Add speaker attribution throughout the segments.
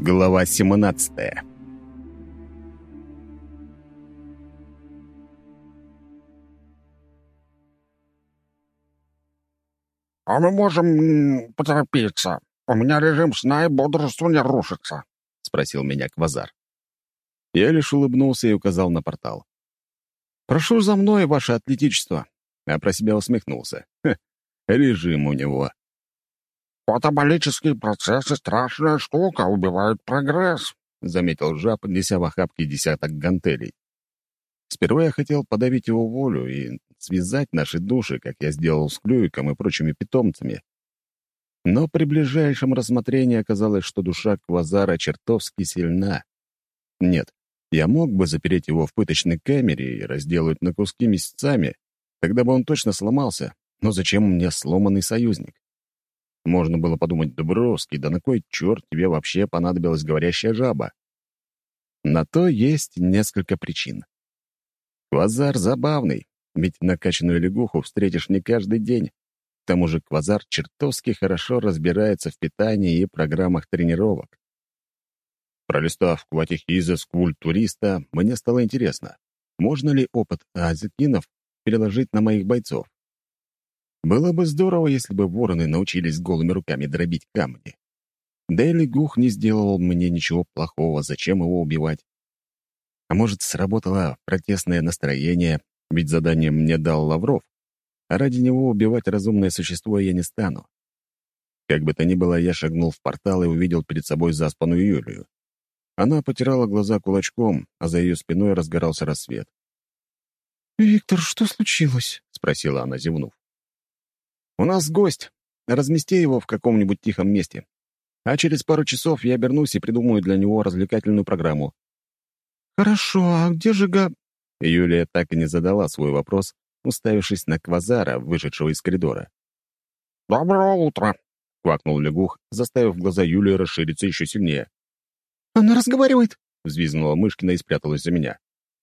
Speaker 1: Глава 17
Speaker 2: «А мы можем поторопиться. У меня режим сна и бодрствования рушится», —
Speaker 1: спросил меня Квазар. Я лишь улыбнулся и указал на портал. «Прошу за мной, ваше атлетичество», а про себя усмехнулся. Хе, режим у него.
Speaker 2: «Катаболические процессы — страшная штука, убивают прогресс», — заметил жаб, неся в охапке десяток гантелей.
Speaker 1: Сперва я хотел подавить его волю и связать наши души, как я сделал с Клюиком и прочими питомцами. Но при ближайшем рассмотрении оказалось, что душа Квазара чертовски сильна. Нет, я мог бы запереть его в пыточной камере и разделать на куски месяцами, тогда бы он точно сломался, но зачем мне сломанный союзник? Можно было подумать, Дубровский, да на кой черт тебе вообще понадобилась говорящая жаба? На то есть несколько причин. Квазар забавный, ведь накачанную лягуху встретишь не каждый день. К тому же Квазар чертовски хорошо разбирается в питании и программах тренировок. Пролистав кватихизис культуриста, мне стало интересно, можно ли опыт азикинов переложить на моих бойцов. Было бы здорово, если бы вороны научились голыми руками дробить камни. Дели Гух не сделал мне ничего плохого, зачем его убивать? А может, сработало протестное настроение, ведь задание мне дал Лавров, а ради него убивать разумное существо я не стану. Как бы то ни было, я шагнул в портал и увидел перед собой заспанную Юлию. Она потирала глаза кулачком, а за ее спиной разгорался рассвет.
Speaker 3: «Виктор, что случилось?»
Speaker 1: — спросила она, зевнув. «У нас гость. Размести его в каком-нибудь тихом месте. А через пару часов я обернусь и придумаю для него развлекательную программу».
Speaker 3: «Хорошо, а где же Га...»
Speaker 1: Юлия так и не задала свой вопрос, уставившись на Квазара, вышедшего из коридора.
Speaker 2: «Доброе утро!»
Speaker 1: — квакнул лягух, заставив глаза Юлии расшириться еще сильнее.
Speaker 3: «Она разговаривает!»
Speaker 1: — взвизгнула Мышкина и спряталась за меня.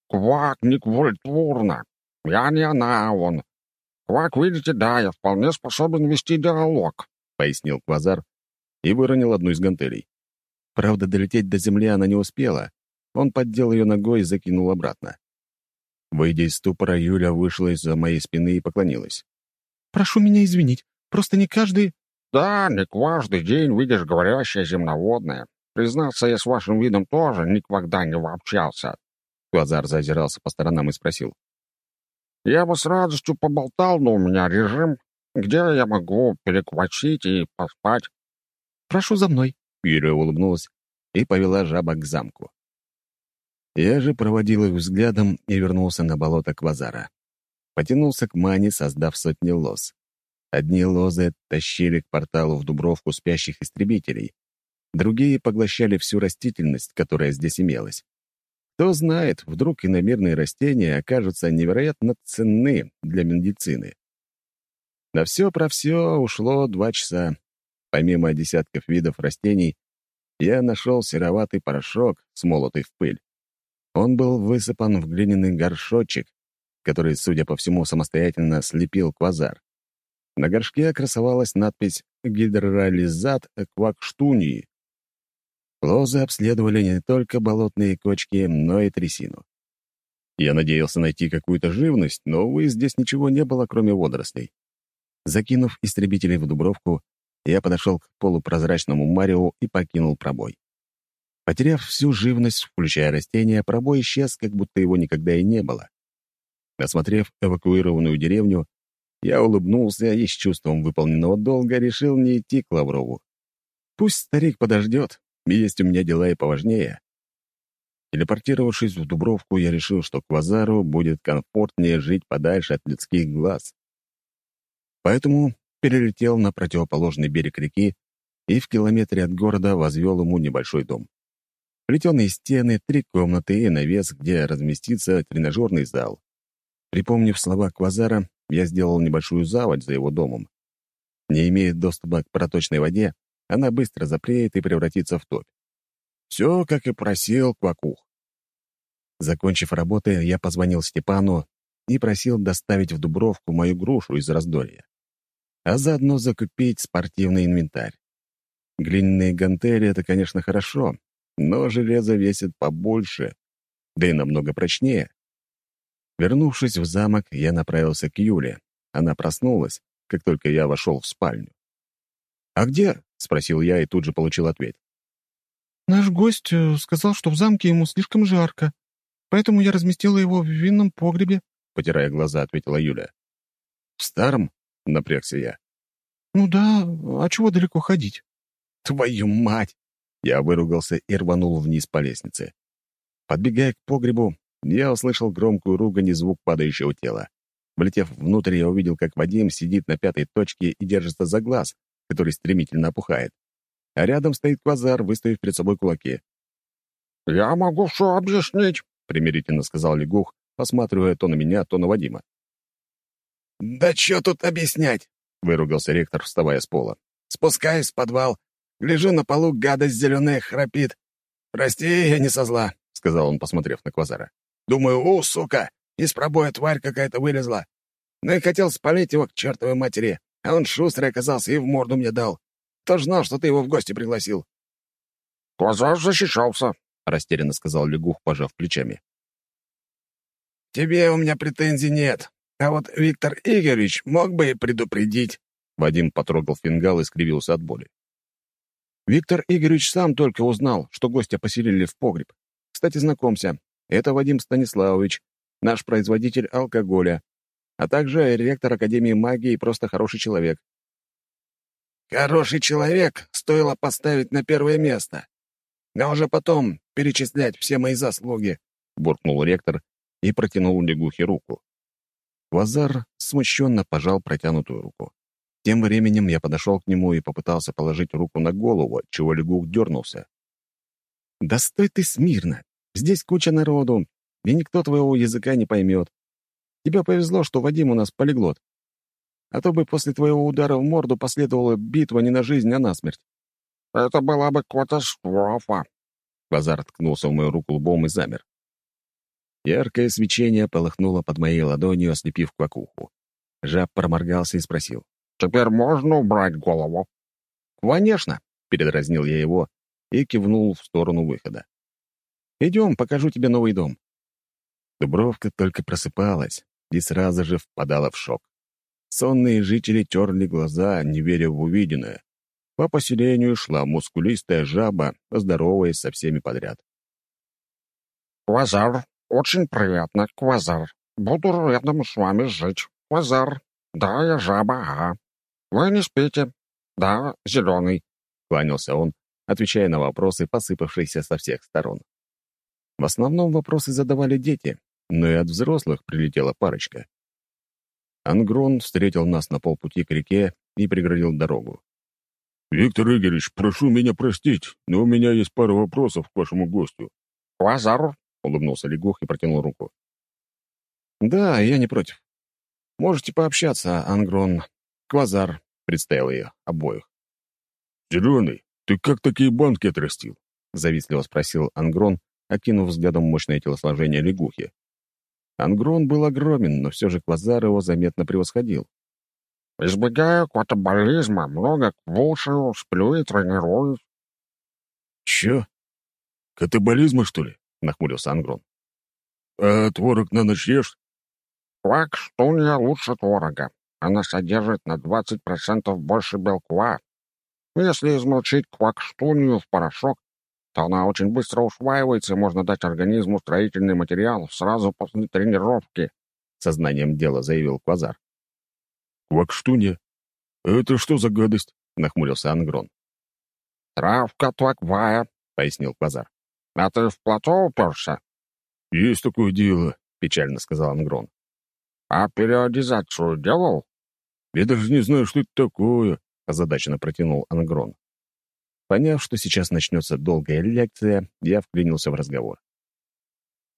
Speaker 2: «Квакник вольтурно! Я не она, он. «Как видите, да, я вполне способен вести диалог», —
Speaker 1: пояснил Квазар и выронил одну из гантелей. Правда, долететь до земли она не успела. Он поддел ее ногой и закинул обратно. Выйдя из ступора, Юля вышла из-за моей спины и поклонилась.
Speaker 3: «Прошу меня извинить, просто не каждый...»
Speaker 2: «Да, не каждый день видишь говорящее земноводное. Признаться, я с вашим видом тоже никогда не общался».
Speaker 1: Квазар зазирался по сторонам и спросил.
Speaker 2: Я бы с радостью поболтал, но у меня режим, где я могу переквачить и поспать.
Speaker 3: Прошу за мной.
Speaker 1: Юля улыбнулась и повела жаба к замку. Я же проводил их взглядом и вернулся на болото Квазара. Потянулся к мане, создав сотни лоз. Одни лозы тащили к порталу в Дубровку спящих истребителей, другие поглощали всю растительность, которая здесь имелась. Кто знает, вдруг иномерные растения окажутся невероятно ценны для медицины. На все про все ушло два часа. Помимо десятков видов растений, я нашел сероватый порошок, смолотый в пыль. Он был высыпан в глиняный горшочек, который, судя по всему, самостоятельно слепил квазар. На горшке красовалась надпись «Гидролизат квакштуньи», Лозы обследовали не только болотные кочки, но и трясину. Я надеялся найти какую-то живность, но, увы, здесь ничего не было, кроме водорослей. Закинув истребителей в Дубровку, я подошел к полупрозрачному Марио и покинул пробой. Потеряв всю живность, включая растения, пробой исчез, как будто его никогда и не было. Осмотрев эвакуированную деревню, я улыбнулся и с чувством выполненного долга решил не идти к Лаврову. Пусть старик подождет, есть у меня дела и поважнее. Телепортировавшись в Дубровку, я решил, что Квазару будет комфортнее жить подальше от людских глаз. Поэтому перелетел на противоположный берег реки и в километре от города возвел ему небольшой дом. Плетеные стены, три комнаты и навес, где разместится тренажерный зал. Припомнив слова Квазара, я сделал небольшую заводь за его домом. Не имея доступа к проточной воде, она быстро запреет и превратится в топь. Все, как и просил Квакух. Закончив работы, я позвонил Степану и просил доставить в Дубровку мою грушу из раздолья, а заодно закупить спортивный инвентарь. Глиняные гантели — это, конечно, хорошо, но железо весит побольше, да и намного прочнее. Вернувшись в замок, я направился к Юле. Она проснулась, как только я вошел в спальню. «А где?» — спросил я и тут же получил ответ.
Speaker 3: «Наш гость э, сказал, что в замке ему слишком жарко, поэтому я разместила его в винном погребе», — потирая глаза, ответила Юля.
Speaker 1: «В старом?» — напрягся я.
Speaker 3: «Ну да, а чего далеко ходить?»
Speaker 1: «Твою мать!» Я выругался и рванул вниз по лестнице. Подбегая к погребу, я услышал громкую ругань и звук падающего тела. Влетев внутрь, я увидел, как Вадим сидит на пятой точке и держится за глаз, который стремительно опухает. А рядом стоит квазар, выставив перед собой кулаки.
Speaker 2: «Я могу все объяснить», —
Speaker 1: примирительно сказал Лягух, посматривая то на меня, то на Вадима.
Speaker 4: «Да что тут объяснять?» — выругался ректор, вставая с пола. «Спускаюсь в подвал. Гляжу на полу, гадость зеленая храпит. Прости, я не со зла», — сказал он, посмотрев на Квазара. «Думаю, у, сука, из пробоя тварь какая-то вылезла. Ну и хотел спалить его к чертовой матери, а он шустрый оказался и в морду мне дал. Кто ж знал, что ты его в гости пригласил?»
Speaker 2: «Квазар защищался», —
Speaker 1: растерянно сказал Лягух, пожав плечами.
Speaker 4: «Тебе у меня претензий нет, а вот Виктор Игоревич мог бы и предупредить».
Speaker 1: Вадим потрогал фингал и скривился от боли. Виктор Игоревич сам только узнал, что гостя поселили в погреб. Кстати, знакомься, это Вадим Станиславович, наш производитель алкоголя, а также ректор Академии магии и просто хороший человек.
Speaker 4: «Хороший человек стоило поставить на первое место, а уже потом перечислять все мои заслуги», —
Speaker 1: буркнул ректор и протянул лягухе руку. Вазар смущенно пожал протянутую руку. Тем временем я подошел к нему и попытался положить руку на голову, чего лягух дернулся. «Да стой ты смирно! Здесь куча народу, и никто твоего языка не поймет. Тебе повезло, что Вадим у нас полиглот. А то бы после твоего удара в морду последовала битва не на жизнь, а на смерть».
Speaker 2: «Это была бы катастрофа!»
Speaker 1: Базар ткнулся в мою руку лбом и замер. Яркое свечение полыхнуло под моей ладонью, ослепив квакуху. Жаб проморгался и спросил.
Speaker 2: Теперь можно убрать голову?»
Speaker 1: «Конечно!» — передразнил я его и кивнул в сторону выхода. «Идем, покажу тебе новый дом». Дубровка только просыпалась и сразу же впадала в шок. Сонные жители терли глаза, не веря в увиденное. По поселению шла мускулистая жаба, здороваясь со всеми подряд.
Speaker 2: «Квазар, очень приятно, Квазар. Буду рядом с вами жить. Квазар. Да, я жаба, ага. «Вы не спите?» «Да, зеленый», — кланялся он, отвечая на вопросы, посыпавшиеся со всех сторон.
Speaker 1: В основном вопросы задавали дети, но и от взрослых прилетела парочка. Ангрон встретил нас на полпути к реке и преградил дорогу.
Speaker 5: «Виктор Игоревич, прошу меня простить, но у меня есть пара вопросов к вашему гостю».
Speaker 2: «Квазар», —
Speaker 1: улыбнулся Лягух и протянул руку. «Да, я не против. Можете пообщаться, Ангрон. Квазар, — представил ее обоих.
Speaker 5: «Зеленый, ты как такие банки отрастил?»
Speaker 1: — завистливо спросил Ангрон, окинув взглядом мощное телосложение лягухи. Ангрон был огромен, но все же Квазар его заметно превосходил.
Speaker 2: «Избегаю катаболизма, много кушаю, сплю и тренируюсь».
Speaker 5: «Че? Катаболизма, что ли?» — нахмурился Ангрон. «А творог на ночь ешь?»
Speaker 2: «Квак, штунья лучше творога. Она содержит на 20% больше белка. Если измолчить квакштунью в порошок, то она очень быстро усваивается и можно дать организму строительный материал сразу после тренировки», —
Speaker 1: сознанием дела заявил Квазар.
Speaker 5: «Квакштунья? Это что за гадость?» — нахмурился Ангрон.
Speaker 2: «Травка тваквая», — пояснил Квазар. «А ты в плато уперся?»
Speaker 5: «Есть такое дело», — печально сказал Ангрон.
Speaker 2: «А периодизацию делал?»
Speaker 5: «Я даже не знаю, что это такое», — озадаченно протянул Ангрон.
Speaker 1: Поняв, что сейчас начнется долгая лекция, я вклинился в разговор.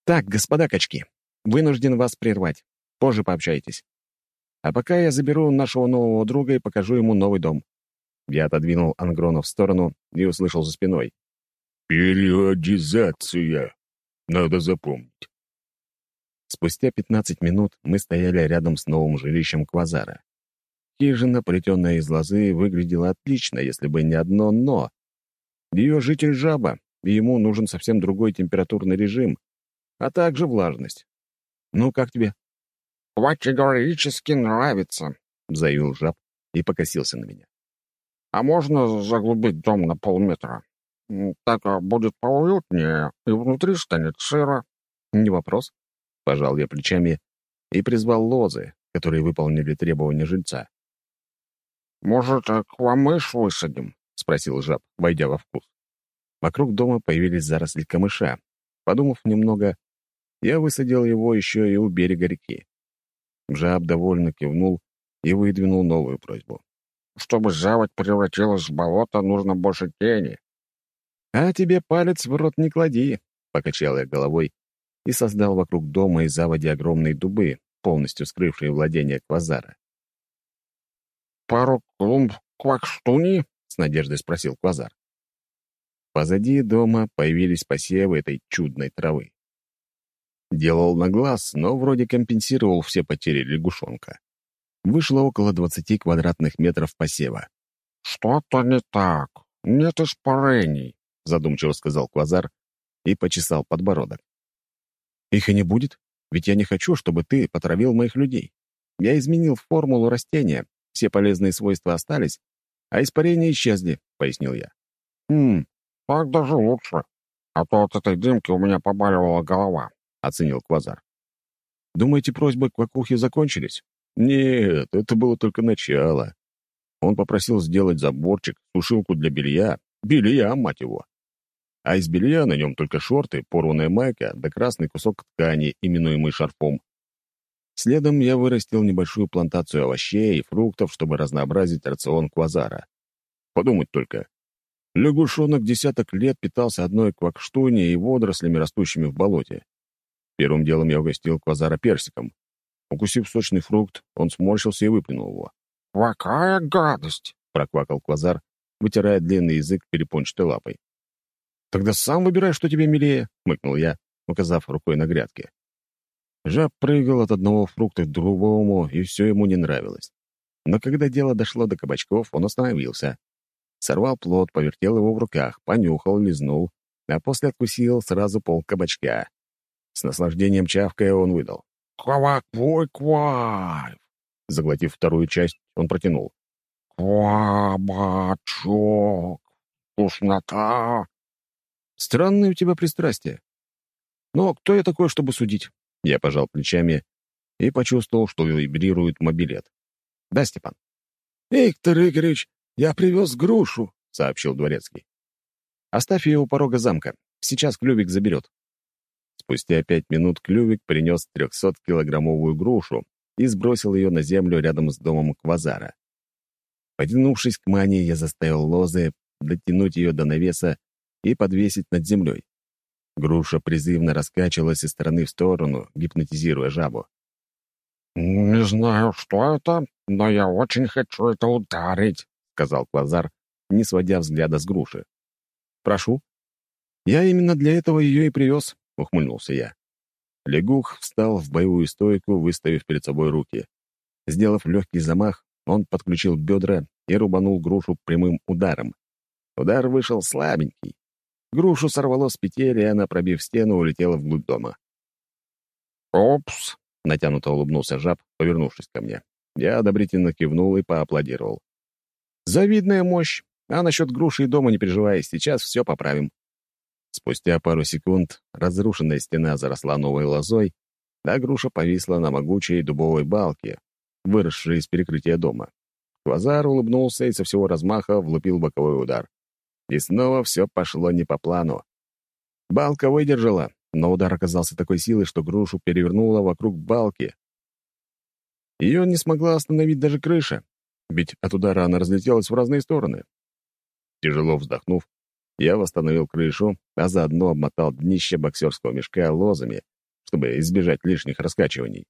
Speaker 1: «Так, господа качки, вынужден вас прервать. Позже пообщайтесь. А пока я заберу нашего нового друга и покажу ему новый дом». Я отодвинул Ангрона в сторону и услышал за спиной.
Speaker 5: «Периодизация. Надо запомнить».
Speaker 1: Спустя 15 минут мы стояли рядом с новым жилищем Квазара. Хижина, плетенная из лозы, выглядела отлично, если бы не одно «но». Ее житель жаба, и ему нужен совсем другой температурный режим, а также влажность. Ну, как тебе?
Speaker 2: «Категорически нравится», — заявил жаб и покосился на меня. «А можно заглубить дом на полметра? Так а, будет поуютнее, и внутри станет сыро».
Speaker 1: «Не вопрос», — пожал я плечами и призвал лозы, которые выполнили требования жильца.
Speaker 2: «Может, а к вам мышь высадим?» — спросил жаб, войдя во вкус.
Speaker 1: Вокруг дома появились заросли камыша. Подумав немного, я высадил его еще и у берега реки. Жаб довольно кивнул и выдвинул новую просьбу.
Speaker 2: «Чтобы заводь превратилась в болото, нужно больше тени».
Speaker 1: «А тебе палец в рот не клади», — покачал я головой и создал вокруг дома и заводи огромные дубы, полностью скрывшие владение Квазара.
Speaker 2: «Пару клумб квакштуни?»
Speaker 1: — с надеждой спросил Квазар. Позади дома появились посевы этой чудной травы. Делал на глаз, но вроде компенсировал все потери лягушонка. Вышло около 20 квадратных метров посева.
Speaker 2: «Что-то не так. Нет испарений», —
Speaker 1: задумчиво сказал Квазар и почесал подбородок. «Их и не будет, ведь я не хочу, чтобы ты потравил моих людей. Я изменил формулу растения, все полезные свойства остались, а испарения исчезли», — пояснил я.
Speaker 2: «Хм, так даже лучше. А то от этой дымки у меня побаливала голова», — оценил Квазар.
Speaker 1: «Думаете, просьбы к Вакухе закончились?» «Нет, это было только начало. Он попросил сделать заборчик, сушилку для белья. Белья, мать его. А из белья на нем только шорты, порванная майка да красный кусок ткани, именуемый шарфом. Следом я вырастил небольшую плантацию овощей и фруктов, чтобы разнообразить рацион квазара. Подумать только. Лягушонок десяток лет питался одной квакштуни и водорослями, растущими в болоте. Первым делом я угостил квазара персиком. Укусив сочный фрукт, он сморщился и выплюнул его.
Speaker 2: «Какая гадость!»
Speaker 1: — проквакал квазар, вытирая длинный язык перепончатой лапой. «Тогда сам выбирай, что тебе милее», — мыкнул я, указав рукой на грядки. Жаб прыгал от одного фрукта к другому, и все ему не нравилось. Но когда дело дошло до кабачков, он остановился. Сорвал плод, повертел его в руках, понюхал, лизнул, а после откусил сразу пол кабачка. С наслаждением чавкая он выдал.
Speaker 2: «Квак-квой-квай!»
Speaker 1: Заглотив вторую часть, он протянул.
Speaker 2: «Квабачок! Вкуснота!»
Speaker 1: «Странное у тебя пристрастие. Но кто я такой, чтобы судить?» Я пожал плечами и почувствовал, что вибрирует мобилет. «Да, Степан?»
Speaker 3: «Виктор Игоревич, я привез грушу», — сообщил дворецкий.
Speaker 1: «Оставь ее у порога замка. Сейчас Клювик заберет». Спустя пять минут Клювик принес 300-килограммовую грушу и сбросил ее на землю рядом с домом Квазара. Потянувшись к мане, я заставил лозы дотянуть ее до навеса и подвесить над землей. Груша призывно раскачивалась из стороны в сторону, гипнотизируя жабу.
Speaker 2: «Не знаю, что это, но я очень хочу это ударить», — сказал Квазар, не сводя взгляда с груши.
Speaker 1: «Прошу». «Я именно для этого ее и привез», — ухмыльнулся я. Лягух встал в боевую стойку, выставив перед собой руки. Сделав легкий замах, он подключил бедра и рубанул грушу прямым ударом. Удар вышел слабенький, Грушу сорвало с петель, и она, пробив стену, улетела вглубь дома.
Speaker 2: «Опс!»
Speaker 1: — натянуто улыбнулся жаб, повернувшись ко мне. Я одобрительно кивнул и поаплодировал. «Завидная мощь! А насчет груши и дома не переживай, сейчас все поправим». Спустя пару секунд разрушенная стена заросла новой лозой, а груша повисла на могучей дубовой балке, выросшей из перекрытия дома. Квазар улыбнулся и со всего размаха влупил боковой удар. И снова все пошло не по плану. Балка выдержала, но удар оказался такой силой, что грушу перевернула вокруг балки. Ее не смогла остановить даже крыша, ведь от удара она разлетелась в разные стороны. Тяжело вздохнув, я восстановил крышу, а заодно обмотал днище боксерского мешка лозами, чтобы избежать лишних раскачиваний.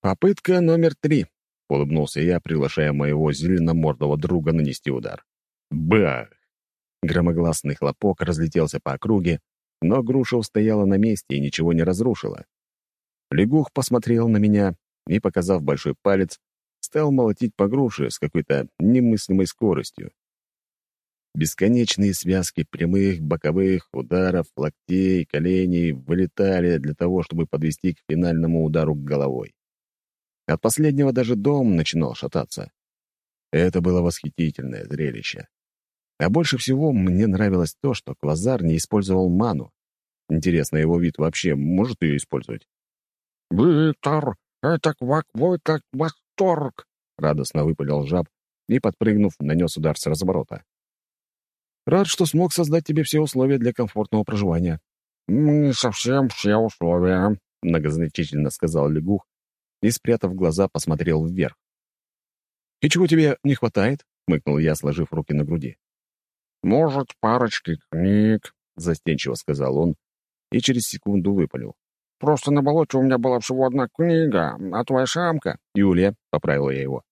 Speaker 1: «Попытка номер три», — улыбнулся я, приглашая моего зеленомордого друга нанести удар. Бах! Громогласный хлопок разлетелся по округе, но груша устояла на месте и ничего не разрушила. Лягух посмотрел на меня и, показав большой палец, стал молотить по груше с какой-то немыслимой скоростью. Бесконечные связки прямых, боковых, ударов, локтей, коленей вылетали для того, чтобы подвести к финальному удару головой. От последнего даже дом начинал шататься. Это было восхитительное зрелище. А больше всего мне нравилось то, что Квазар не использовал ману. Интересно, его вид вообще может ее использовать?
Speaker 2: «Виктор, это какой как восторг!» — радостно выпалил жаб и, подпрыгнув, нанес удар с разворота.
Speaker 3: Рад, что смог создать тебе все условия для комфортного проживания».
Speaker 2: «Не совсем все условия», —
Speaker 1: многозначительно сказал лягух и, спрятав глаза, посмотрел вверх.
Speaker 3: «И чего тебе не хватает?» — хмыкнул я, сложив руки на груди.
Speaker 2: «Может, парочки книг», —
Speaker 1: застенчиво сказал он и через секунду выпалил.
Speaker 2: «Просто на болоте у меня была всего одна книга, а твоя шамка...»
Speaker 1: «Юлия», — поправил я его.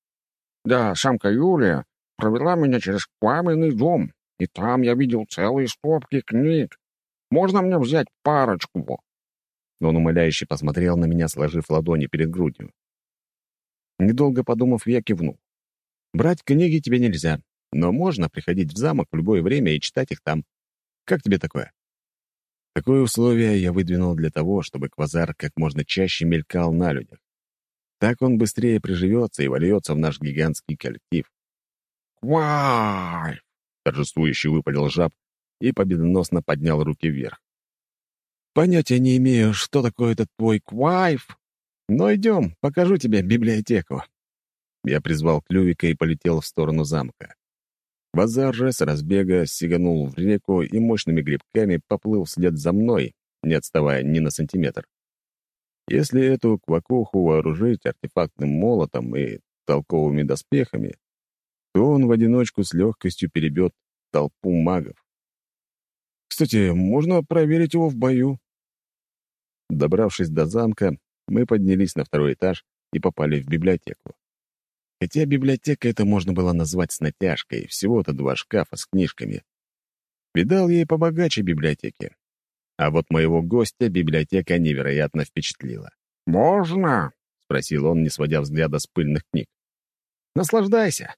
Speaker 2: «Да, шамка Юлия провела меня через пламенный дом, и там я видел целые стопки книг. Можно мне взять парочку?»
Speaker 1: Он умоляюще посмотрел на меня, сложив ладони перед грудью. Недолго подумав, я кивнул. «Брать книги тебе нельзя, но можно приходить в замок в любое время и читать их там. Как тебе такое?» Такое условие я выдвинул для того, чтобы Квазар как можно чаще мелькал на людях. Так он быстрее приживется и вольется в наш гигантский коллектив.
Speaker 2: «Квайф!»
Speaker 1: торжествующе выпалил жаб и победоносно поднял руки вверх. «Понятия не имею, что такое этот твой квайф, но идем, покажу тебе библиотеку». Я призвал Клювика и полетел в сторону замка. Базар же с разбега сиганул в реку и мощными грибками поплыл вслед за мной, не отставая ни на сантиметр. Если эту квакуху вооружить артефактным молотом и толковыми доспехами, то он в одиночку с легкостью перебьет толпу магов. Кстати, можно проверить его в бою. Добравшись до замка, мы поднялись на второй этаж и попали в библиотеку. Хотя библиотека это можно было назвать с натяжкой, всего-то два шкафа с книжками. Видал ей побогаче библиотеки. А вот моего гостя библиотека невероятно впечатлила.
Speaker 2: «Можно?»
Speaker 1: — спросил он, не сводя взгляда с пыльных книг. «Наслаждайся.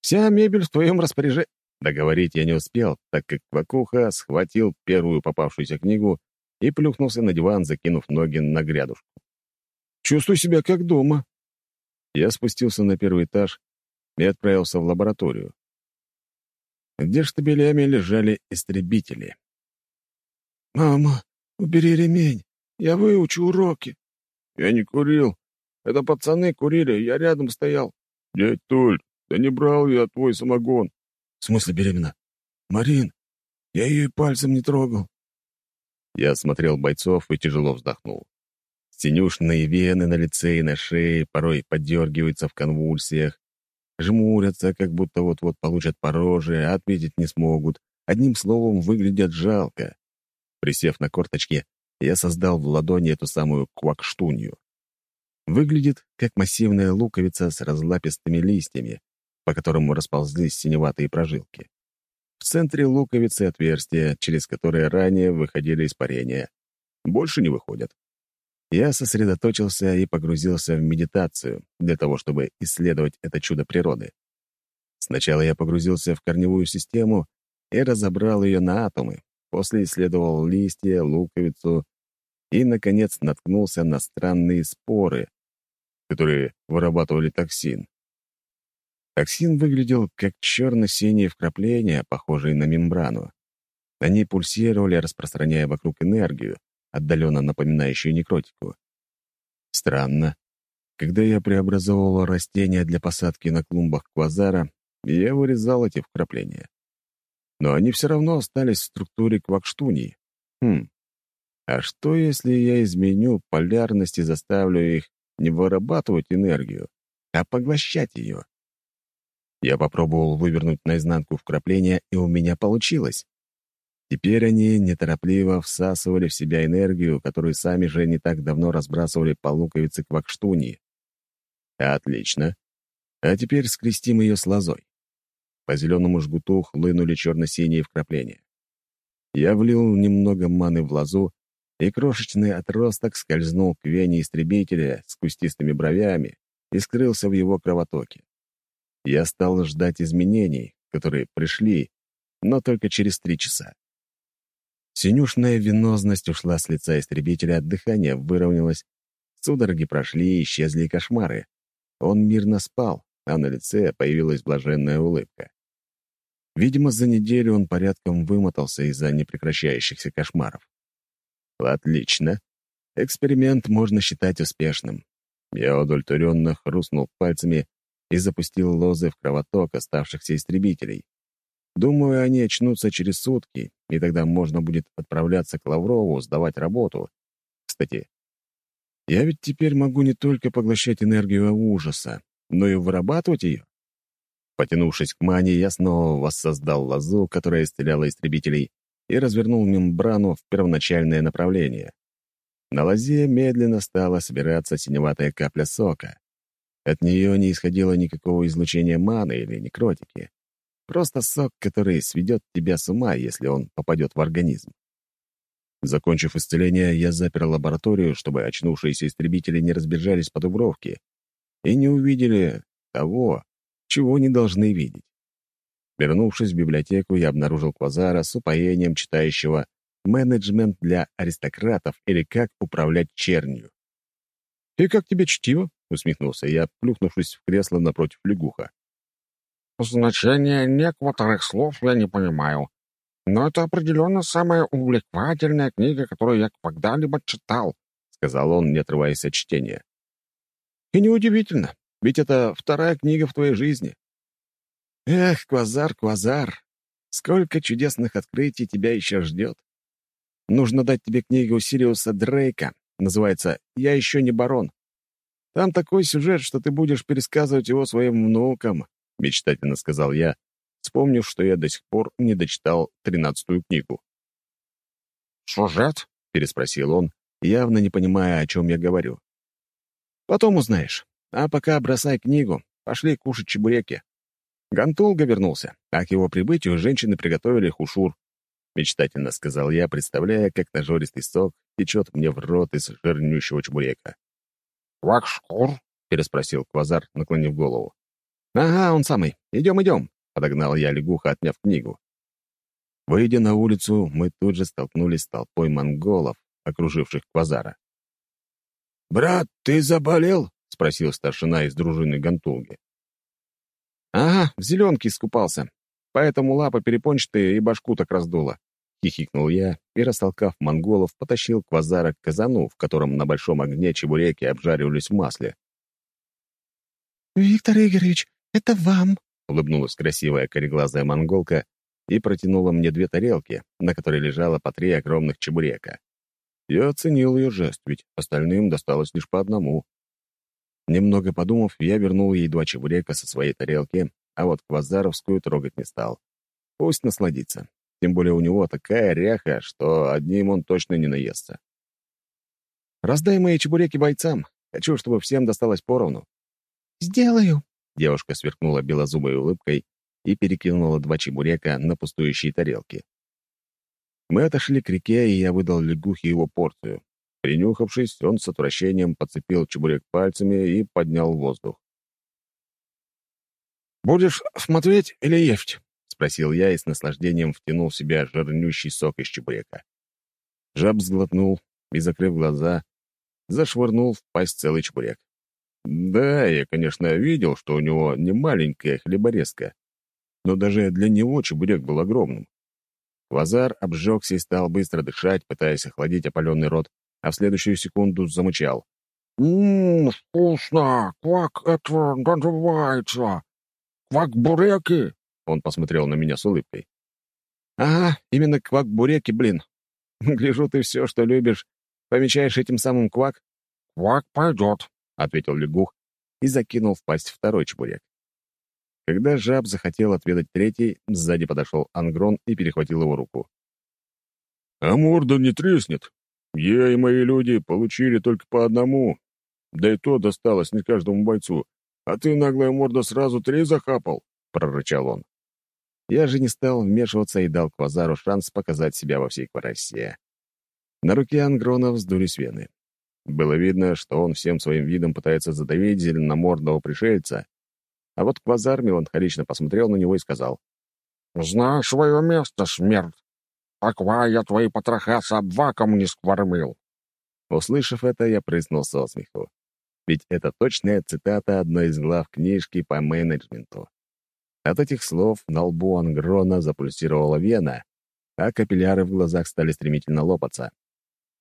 Speaker 1: Вся мебель в твоем распоряжении...» Договорить я не успел, так как Квакуха схватил первую попавшуюся книгу и плюхнулся на диван, закинув ноги на грядушку. «Чувствую себя как дома». Я спустился на первый этаж и отправился в лабораторию, где штабелями лежали истребители.
Speaker 3: «Мама, убери ремень, я выучу уроки».
Speaker 5: «Я не курил. Это пацаны курили, я рядом стоял». «Дядь Толь, да не брал я твой самогон».
Speaker 3: «В смысле беременна?» «Марин, я ее пальцем не трогал».
Speaker 1: Я осмотрел бойцов и тяжело вздохнул. Синюшные вены на лице и на шее порой подергиваются в конвульсиях, жмурятся, как будто вот-вот получат по а ответить не смогут. Одним словом, выглядят жалко. Присев на корточки, я создал в ладони эту самую квакштунью. Выглядит, как массивная луковица с разлапистыми листьями, по которому расползлись синеватые прожилки. В центре луковицы отверстия, через которые ранее выходили испарения. Больше не выходят. Я сосредоточился и погрузился в медитацию для того, чтобы исследовать это чудо природы. Сначала я погрузился в корневую систему и разобрал ее на атомы, после исследовал листья, луковицу и, наконец, наткнулся на странные споры, которые вырабатывали токсин. Токсин выглядел как черно-синие вкрапления, похожие на мембрану. Они пульсировали, распространяя вокруг энергию, отдаленно напоминающую некротику. Странно. Когда я преобразовывал растения для посадки на клумбах квазара, я вырезал эти вкрапления. Но они все равно остались в структуре квакштунии. Хм. А что, если я изменю полярность и заставлю их не вырабатывать энергию, а поглощать ее? Я попробовал вывернуть наизнанку вкрапления, и у меня получилось. Теперь они неторопливо всасывали в себя энергию, которую сами же не так давно разбрасывали по луковице квакштуни. Отлично. А теперь скрестим ее с лозой. По зеленому жгуту хлынули черно-синие вкрапления. Я влил немного маны в лозу, и крошечный отросток скользнул к вене истребителя с кустистыми бровями и скрылся в его кровотоке. Я стал ждать изменений, которые пришли, но только через три часа. Синюшная венозность ушла с лица истребителя, дыхание выровнялось, судороги прошли, исчезли кошмары. Он мирно спал, а на лице появилась блаженная улыбка. Видимо, за неделю он порядком вымотался из-за непрекращающихся кошмаров. Отлично. Эксперимент можно считать успешным. Я удовлетворенно хрустнул пальцами и запустил лозы в кровоток оставшихся истребителей. Думаю, они очнутся через сутки, и тогда можно будет отправляться к Лаврову, сдавать работу. Кстати, я ведь теперь могу не только поглощать энергию ужаса, но и вырабатывать ее. Потянувшись к мане, я снова воссоздал лозу, которая исцеляла истребителей, и развернул мембрану в первоначальное направление. На лозе медленно стала собираться синеватая капля сока. От нее не исходило никакого излучения маны или некротики. Просто сок, который сведет тебя с ума, если он попадет в организм. Закончив исцеление, я запер лабораторию, чтобы очнувшиеся истребители не разбежались по дубровке и не увидели того, чего не должны видеть. Вернувшись в библиотеку, я обнаружил Квазара с упоением читающего «Менеджмент для аристократов» или «Как управлять чернью». «И как тебе чтиво?» — усмехнулся я, плюхнувшись в кресло напротив лягуха.
Speaker 2: Значение некоторых слов я не понимаю, но это определенно самая увлекательная книга, которую я когда-либо читал», — сказал он, не отрываясь от чтения.
Speaker 1: «И неудивительно, ведь это вторая книга в твоей жизни. Эх, Квазар, Квазар, сколько чудесных открытий тебя еще ждет. Нужно дать тебе книгу Сириуса Дрейка, называется «Я еще не барон». Там такой сюжет, что ты будешь пересказывать его своим внукам, — мечтательно сказал я, вспомнив, что я до сих пор не дочитал тринадцатую книгу.
Speaker 2: «Сюжет?» — переспросил он,
Speaker 1: явно не понимая, о чем я говорю. «Потом узнаешь. А пока бросай книгу, пошли кушать чебуреки». Гантулга вернулся, а к его прибытию женщины приготовили хушур. Мечтательно сказал я, представляя, как нажористый сок течет мне в рот из жирнющего чебурека.
Speaker 2: «Вакшкур?»
Speaker 1: — переспросил Квазар, наклонив голову. «Ага, он самый. Идем, идем», — подогнал я лягуха, отняв книгу. Выйдя на улицу, мы тут же столкнулись с толпой монголов, окруживших Квазара.
Speaker 5: «Брат, ты заболел?»
Speaker 1: — спросил старшина из дружины Гантулги. «Ага, в зеленке искупался, поэтому лапа перепончатая и башку так раздуло», — хихикнул я и, растолкав монголов, потащил Квазара к казану, в котором на большом огне чебуреки обжаривались в масле.
Speaker 3: «Виктор Игоревич, «Это вам», —
Speaker 1: улыбнулась красивая кореглазая монголка и протянула мне две тарелки, на которой лежало по три огромных чебурека. Я оценил ее жест, ведь остальным досталось лишь по одному. Немного подумав, я вернул ей два чебурека со своей тарелки, а вот квазаровскую трогать не стал. Пусть насладится. Тем более у него такая ряха, что одним он точно не наестся. «Раздай мои чебуреки бойцам. Хочу, чтобы всем досталось поровну».
Speaker 3: «Сделаю»,
Speaker 1: Девушка сверкнула белозубой улыбкой и перекинула два чебурека на пустующие тарелки. Мы отошли к реке, и я выдал лягухе его порцию. Принюхавшись, он с отвращением подцепил чебурек пальцами и поднял воздух. «Будешь смотреть или ефть?» — спросил я и с наслаждением втянул в себя жирнющий сок из чебурека. Жаб сглотнул и, закрыв глаза, зашвырнул в пасть целый чебурек. Да, я, конечно, видел, что у него не маленькая хлеборезка, но даже для него чебурек был огромным. Вазар обжегся и стал быстро дышать, пытаясь охладить опаленный рот, а в следующую секунду замычал.
Speaker 2: «Ммм, вкусно! Как это называется? Квак-буреки?»
Speaker 1: Он посмотрел на меня с улыбкой. «Ага, именно квак-буреки, блин. Гляжу, ты все, что любишь, помечаешь этим самым квак?»
Speaker 2: «Квак пойдет»,
Speaker 1: ответил лягух и закинул в пасть второй чебурек. Когда жаб захотел отведать третий, сзади подошел Ангрон и перехватил его руку.
Speaker 5: «А морда не треснет. Я и мои люди получили только по одному. Да и то досталось не каждому бойцу. А ты, наглая морда, сразу три захапал», — прорычал он.
Speaker 1: Я же не стал вмешиваться и дал Квазару шанс показать себя во всей красе. На руке Ангрона вздулись вены. Было видно, что он всем своим видом пытается задавить зеленомордого пришельца, а вот Квазар меланхолично посмотрел на него и сказал,
Speaker 2: «Знай свое место, смерть! Аква я твои потроха собакам не скормил!»
Speaker 1: Услышав это, я прыснул со смеху. Ведь это точная цитата одной из глав книжки по менеджменту. От этих слов на лбу Ангрона запульсировала вена, а капилляры в глазах стали стремительно лопаться.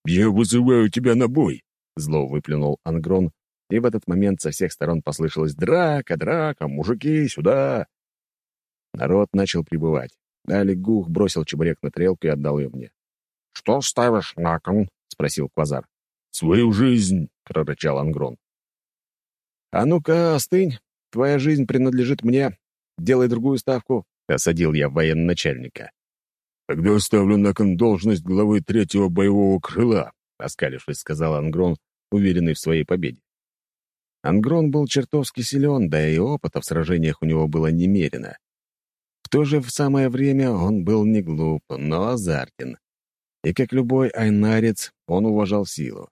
Speaker 5: «Я вызываю тебя на бой!»
Speaker 1: — зло выплюнул Ангрон, и в этот момент со всех сторон послышалось «Драка, драка, мужики, сюда!» Народ начал прибывать, а лягух бросил чебурек на тарелку и отдал ее мне.
Speaker 2: «Что ставишь на кон?»
Speaker 1: — спросил Квазар.
Speaker 5: «Свою жизнь!»
Speaker 1: — прорычал Ангрон. «А ну-ка, остынь. Твоя жизнь принадлежит мне. Делай другую ставку», — осадил я военачальника.
Speaker 5: «Тогда ставлю на кон должность главы третьего боевого крыла», — оскалившись, сказал Ангрон, уверенный в своей победе. Ангрон был чертовски силен, да и опыта в сражениях у него было немерено. В то же самое время он был не глуп, но азартен. И как любой айнарец, он уважал силу.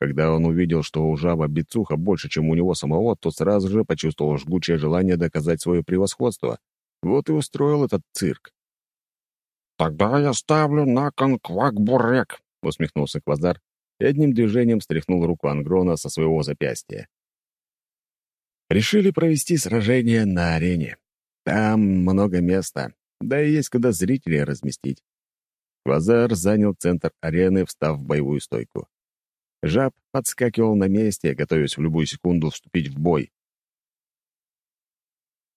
Speaker 5: Когда он увидел, что у жаба бицуха больше, чем у него самого, то сразу же почувствовал жгучее желание доказать свое превосходство. Вот и устроил этот цирк.
Speaker 2: «Тогда я ставлю на кон квак-бурек», —
Speaker 1: усмехнулся Квазар и одним движением стряхнул руку Ангрона со своего запястья. Решили провести сражение на арене. Там много места, да и есть куда зрителей разместить. Квазар занял центр арены, встав в боевую стойку. Жаб подскакивал на месте, готовясь в любую секунду вступить в бой.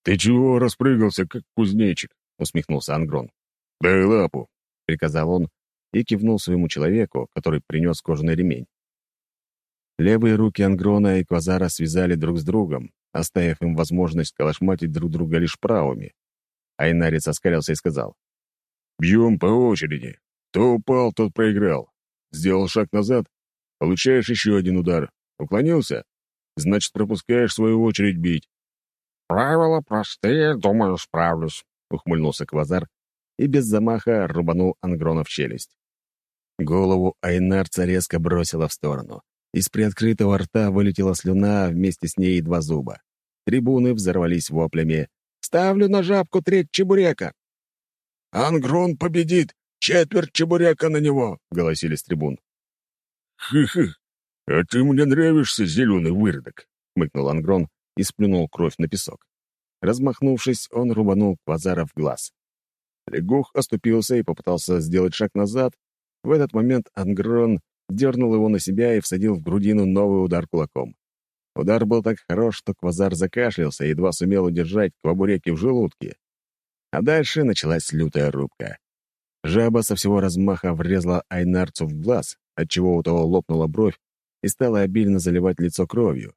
Speaker 5: «Ты чего распрыгался, как кузнечик?» — усмехнулся Ангрон. «Дай лапу», — приказал он и кивнул своему человеку, который принес кожаный ремень.
Speaker 1: Левые руки Ангрона и Квазара связали друг с другом, оставив им возможность калашматить друг друга лишь правыми. Айнарец оскалился и сказал.
Speaker 5: «Бьем по очереди. Кто упал, тот проиграл. Сделал шаг назад, получаешь еще один удар. Уклонился? Значит, пропускаешь свою очередь бить».
Speaker 2: «Правила простые, думаю, справлюсь», —
Speaker 1: ухмыльнулся Квазар и без замаха рубанул Ангрона в челюсть. Голову Айнарца резко бросило в сторону. Из приоткрытого рта вылетела слюна, вместе с ней два зуба. Трибуны взорвались воплями. «Ставлю на жабку треть чебурека!»
Speaker 5: «Ангрон победит! Четверть чебурека на него!» — голосили с трибун. «Хы-хы! А ты мне нравишься, зеленый выродок!» — хмыкнул Ангрон и сплюнул кровь на песок.
Speaker 1: Размахнувшись, он рубанул Квазара в глаз. Лягух оступился и попытался сделать шаг назад. В этот момент Ангрон дернул его на себя и всадил в грудину новый удар кулаком. Удар был так хорош, что Квазар закашлялся и едва сумел удержать квабуреки в желудке. А дальше началась лютая рубка. Жаба со всего размаха врезала Айнарцу в глаз, отчего у того лопнула бровь и стала обильно заливать лицо кровью.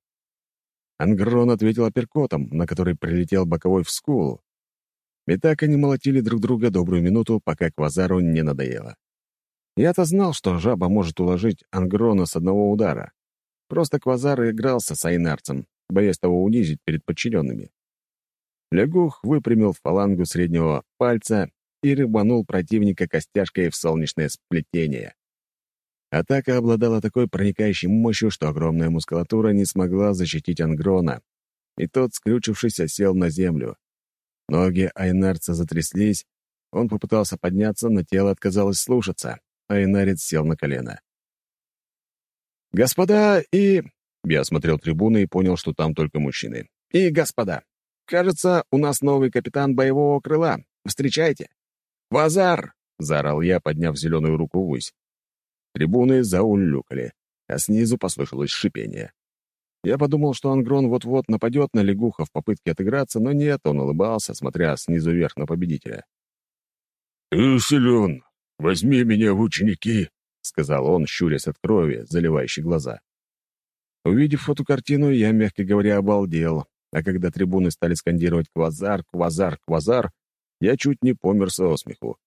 Speaker 1: Ангрон ответил апперкотом, на который прилетел боковой в скулу. И так они молотили друг друга добрую минуту, пока Квазару не надоело. Я-то знал, что жаба может уложить Ангрона с одного удара. Просто Квазар игрался с Айнарцем, боясь того унизить перед подчиненными. Лягух выпрямил фалангу среднего пальца и рыбанул противника костяшкой в солнечное сплетение. Атака обладала такой проникающей мощью, что огромная мускулатура не смогла защитить Ангрона, и тот, скрючившись, сел на землю. Ноги Айнарца затряслись, он попытался подняться, но тело отказалось слушаться а Инарец сел на колено. «Господа и...» Я осмотрел трибуны и понял, что там только мужчины. «И господа, кажется, у нас новый капитан боевого крыла. Встречайте!» «Квазар!» — заорал я, подняв зеленую руку ввысь. Трибуны заулюкали, а снизу послышалось шипение. Я подумал, что Ангрон вот-вот нападет на лягуха в попытке отыграться, но нет, он улыбался, смотря снизу вверх на победителя.
Speaker 5: «Ты силен, «Возьми меня в ученики», — сказал он, щурясь от крови, заливающей глаза. Увидев эту картину, я, мягко говоря, обалдел, а когда трибуны стали скандировать «Квазар! Квазар! Квазар!», я чуть не помер со смеху.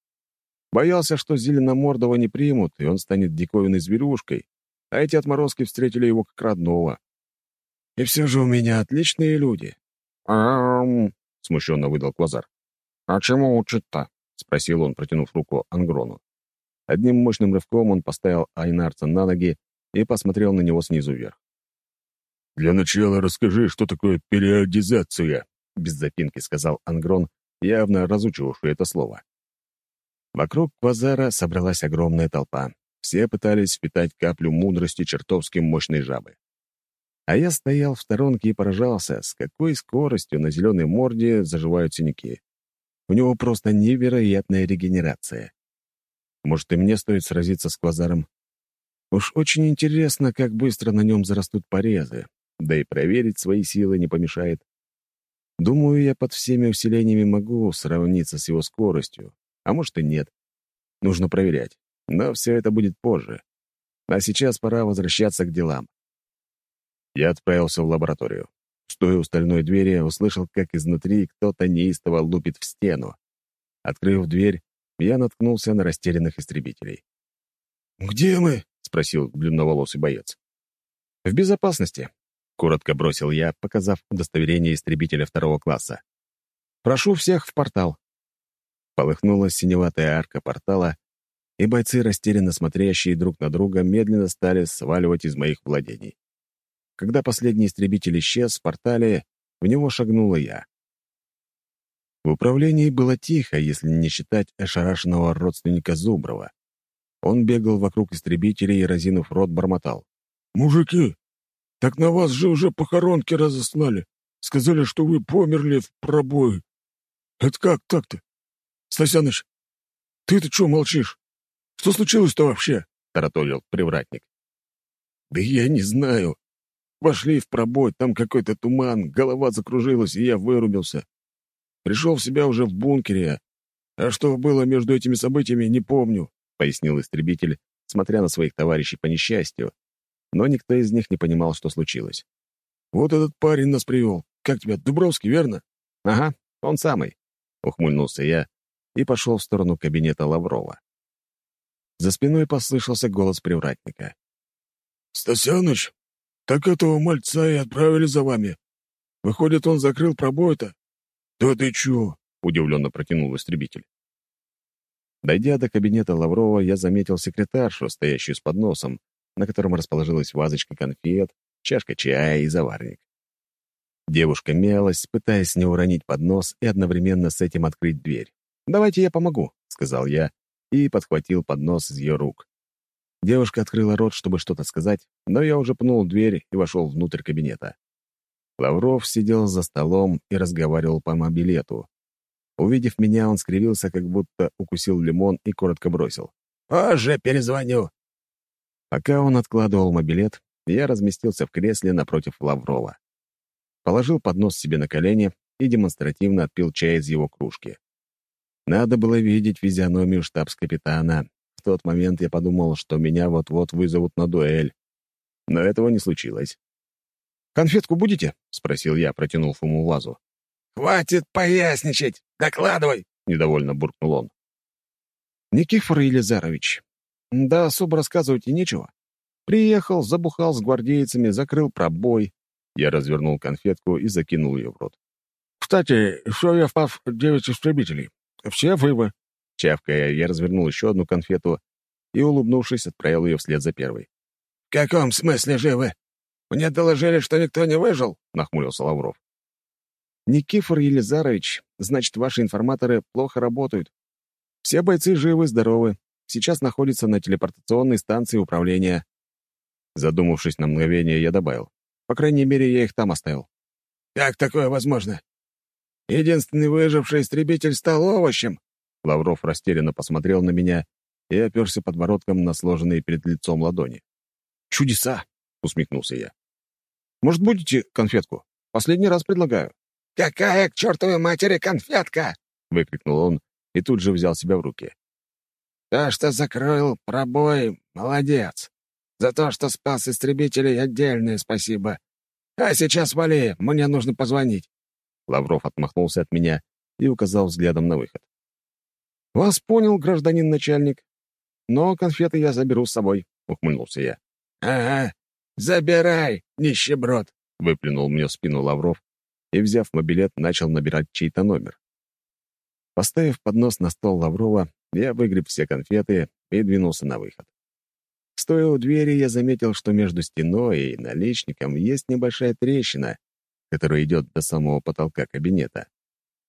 Speaker 5: Боялся, что Зеленомордова не примут, и он станет диковинной зверюшкой, а эти отморозки встретили его как родного. И все же у меня отличные люди.
Speaker 2: «Ам...»
Speaker 5: — смущенно выдал Квазар.
Speaker 2: «А чему учить-то?»
Speaker 1: — спросил он, протянув руку Ангрону. Одним мощным рывком он поставил Айнарца на ноги и посмотрел на него снизу вверх.
Speaker 5: «Для начала расскажи, что такое периодизация», —
Speaker 1: без запинки сказал Ангрон явно разучивавший это слово. Вокруг квазара собралась огромная толпа. Все пытались впитать каплю мудрости чертовски мощной жабы. А я стоял в сторонке и поражался, с какой скоростью на зеленой морде заживают синяки. У него просто невероятная регенерация. Может, и мне стоит сразиться с квазаром? Уж очень интересно, как быстро на нем зарастут порезы, да и проверить свои силы не помешает. Думаю, я под всеми усилениями могу сравниться с его скоростью, а может и нет. Нужно проверять, но все это будет позже. А сейчас пора возвращаться к делам. Я отправился в лабораторию. Стоя у стальной двери, услышал, как изнутри кто-то неистово лупит в стену. Открыв дверь, я наткнулся на растерянных истребителей.
Speaker 5: «Где мы?»
Speaker 1: — спросил длинноволосый боец. «В безопасности», — коротко бросил я, показав удостоверение истребителя второго класса. «Прошу всех в портал». Полыхнула синеватая арка портала, и бойцы, растерянно смотрящие друг на друга, медленно стали сваливать из моих владений. Когда последний истребитель исчез в портале, в него шагнула я. В управлении было тихо, если не считать ошарашенного родственника Зуброва. Он бегал вокруг истребителей и, разинув рот, бормотал.
Speaker 5: «Мужики, так на вас же уже похоронки разослали. Сказали, что вы померли в пробое. Это как так-то? Стасяныч, ты-то что молчишь? Что случилось-то вообще?»
Speaker 1: — тараторил привратник.
Speaker 5: «Да я не знаю. Пошли в пробой, там какой-то туман, голова закружилась, и я вырубился. Пришел в себя уже в бункере. А что было между этими событиями, не помню», — пояснил истребитель, смотря на своих товарищей по несчастью. Но никто из них не понимал, что случилось. «Вот этот парень нас привел. Как тебя, Дубровский, верно?»
Speaker 1: «Ага, он самый», — ухмыльнулся я и пошел в сторону кабинета Лаврова. За спиной послышался голос привратника.
Speaker 5: «Стасяныч, так этого мальца и отправили за вами. Выходит, он закрыл пробой-то? Да ты чё? Удивленно протянул истребитель.
Speaker 1: Дойдя до кабинета Лаврова, я заметил секретаршу, стоящую с подносом, на котором расположилась вазочка конфет, чашка чая и заварник. Девушка мялась, пытаясь не уронить поднос и одновременно с этим открыть дверь. «Давайте я помогу», — сказал я и подхватил поднос из ее рук. Девушка открыла рот, чтобы что-то сказать, но я уже пнул дверь и вошел внутрь кабинета. Лавров сидел за столом и разговаривал по мобилету. Увидев меня, он скривился, как будто укусил лимон и коротко бросил.
Speaker 2: «Позже перезвоню».
Speaker 1: Пока он откладывал мобилет, я разместился в кресле напротив Лаврова. Положил поднос себе на колени и демонстративно отпил чай из его кружки. Надо было видеть физиономию штабс-капитана, в тот момент я подумал, что меня вот-вот вызовут на дуэль. Но этого не случилось. «Конфетку будете?» — спросил я, протянув ему вазу.
Speaker 2: «Хватит поясничать! Докладывай!» — недовольно буркнул он.
Speaker 3: «Никифор Елизарович, да особо рассказывать и нечего. Приехал, забухал с гвардейцами, закрыл пробой».
Speaker 1: Я развернул конфетку и закинул ее в рот.
Speaker 5: «Кстати, что я впав девять истребителей? Все вывы.
Speaker 1: Чавкая, я развернул еще одну конфету и, улыбнувшись, отправил ее вслед за первой.
Speaker 2: «В каком смысле живы? Мне доложили, что никто не выжил?» — нахмурился Лавров.
Speaker 3: «Никифор Елизарович, значит, ваши информаторы плохо работают. Все бойцы живы-здоровы. Сейчас находятся на телепортационной станции управления».
Speaker 1: Задумавшись на мгновение, я добавил. «По крайней мере, я их там оставил».
Speaker 2: «Как такое возможно? Единственный выживший истребитель стал овощем.
Speaker 1: Лавров растерянно посмотрел на меня и оперся подбородком на сложенные перед лицом ладони.
Speaker 3: «Чудеса!» — усмехнулся я. «Может, будете конфетку? Последний раз предлагаю».
Speaker 2: «Какая к чертовой матери конфетка?»
Speaker 1: — выкрикнул он и тут же взял себя в руки.
Speaker 2: «То, что закрыл пробой, молодец. За то, что спас истребителей, отдельное спасибо. А сейчас вали, мне нужно позвонить».
Speaker 1: Лавров отмахнулся от меня и указал взглядом на выход.
Speaker 3: «Вас понял, гражданин начальник. Но конфеты я заберу с собой», — ухмыльнулся я.
Speaker 2: «Ага, забирай, нищеброд», —
Speaker 1: выплюнул мне в спину Лавров и, взяв мобилет, начал набирать чей-то номер. Поставив поднос на стол Лаврова, я выгреб все конфеты и двинулся на выход. Стоя у двери, я заметил, что между стеной и наличником есть небольшая трещина, которая идет до самого потолка кабинета.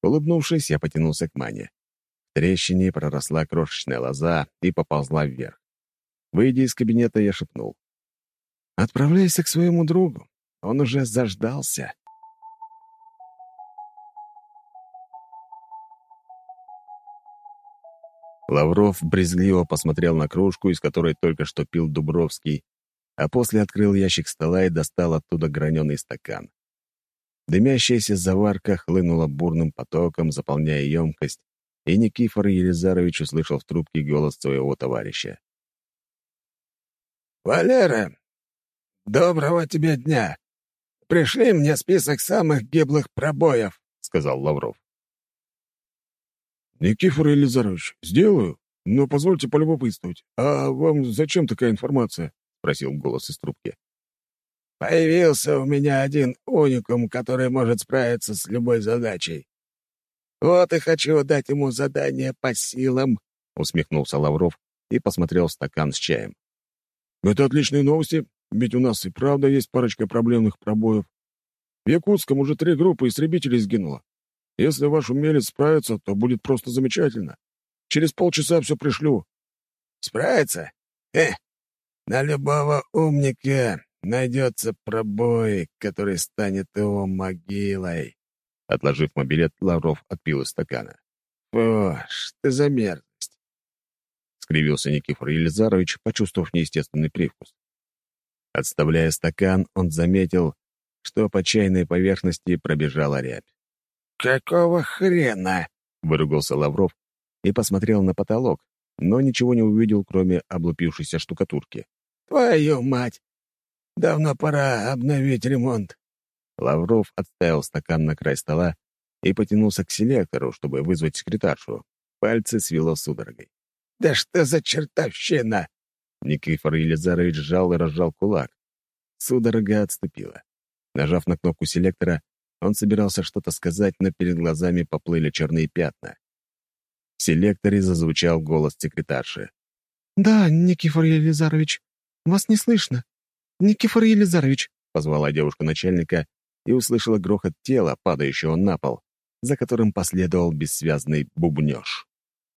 Speaker 1: Улыбнувшись, я потянулся к мане. Трещине проросла крошечная лоза и поползла вверх. Выйдя из кабинета, я шепнул. «Отправляйся к своему другу. Он уже заждался». Лавров брезгливо посмотрел на кружку, из которой только что пил Дубровский, а после открыл ящик стола и достал оттуда граненый стакан. Дымящаяся заварка хлынула бурным потоком, заполняя емкость, и Никифор Елизарович услышал в трубке голос своего товарища.
Speaker 4: «Валера, доброго тебе дня! Пришли мне список самых гиблых пробоев», — сказал Лавров.
Speaker 5: «Никифор Елизарович, сделаю, но позвольте полюбопытствовать. А вам зачем такая информация?» — спросил голос из трубки.
Speaker 4: «Появился у меня один уникум, который может справиться с любой задачей. Вот и хочу дать ему задание по силам», — усмехнулся Лавров и посмотрел стакан с чаем.
Speaker 5: «Это отличные новости, ведь у нас и правда есть парочка проблемных пробоев. В Якутском уже три группы истребителей сгинуло. Если ваш умелец справится, то будет просто замечательно. Через полчаса все пришлю».
Speaker 4: «Справится? Э, на любого умника найдется пробой, который станет его могилой».
Speaker 1: Отложив мобилет, Лавров отпил из стакана.
Speaker 4: «Фу, что за мерзость!»
Speaker 1: — скривился Никифор Елизарович, почувствовав неестественный привкус. Отставляя стакан, он заметил, что по чайной поверхности пробежала рябь.
Speaker 4: «Какого хрена?»
Speaker 1: — выругался Лавров и посмотрел на потолок, но ничего не увидел, кроме облупившейся штукатурки.
Speaker 4: «Твою мать! Давно пора обновить ремонт».
Speaker 1: Лавров отставил стакан на край стола и потянулся к селектору, чтобы вызвать секретаршу. Пальцы свело судорогой.
Speaker 4: «Да что за чертовщина!»
Speaker 1: Никифор Елизарович сжал и разжал кулак. Судорога отступила. Нажав на кнопку селектора, он собирался что-то сказать, но перед глазами поплыли черные пятна. В селекторе зазвучал голос секретарши.
Speaker 6: «Да, Никифор Елизарович, вас не слышно. Никифор Елизарович», — позвала девушка начальника и услышала грохот тела, падающего на пол, за которым последовал бессвязный бубнёж.